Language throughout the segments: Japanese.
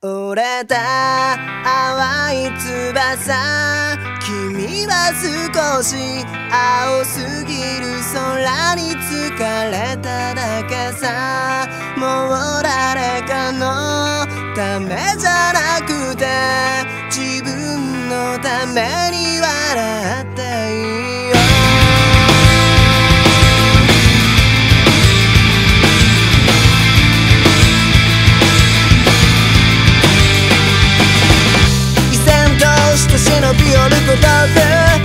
折れた淡い翼。君は少し青すぎる空に疲れただけさ。もう誰かのためじゃなくて自分のため solito da vez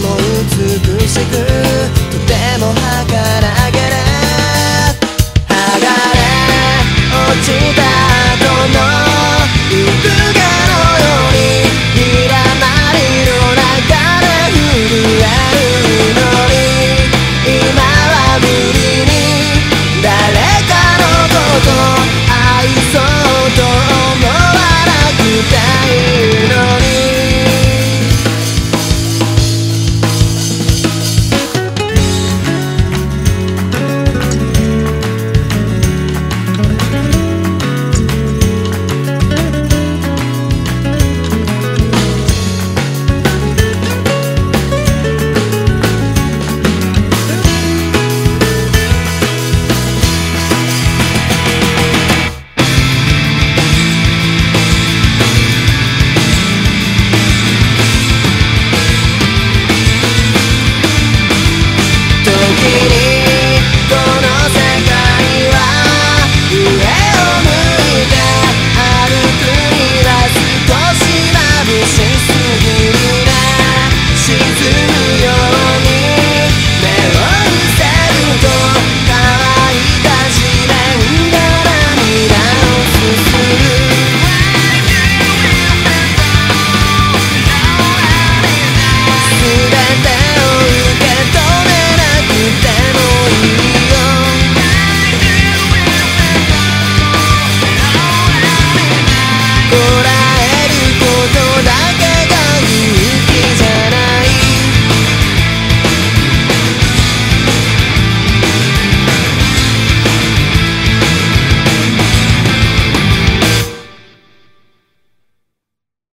も美しくとても儚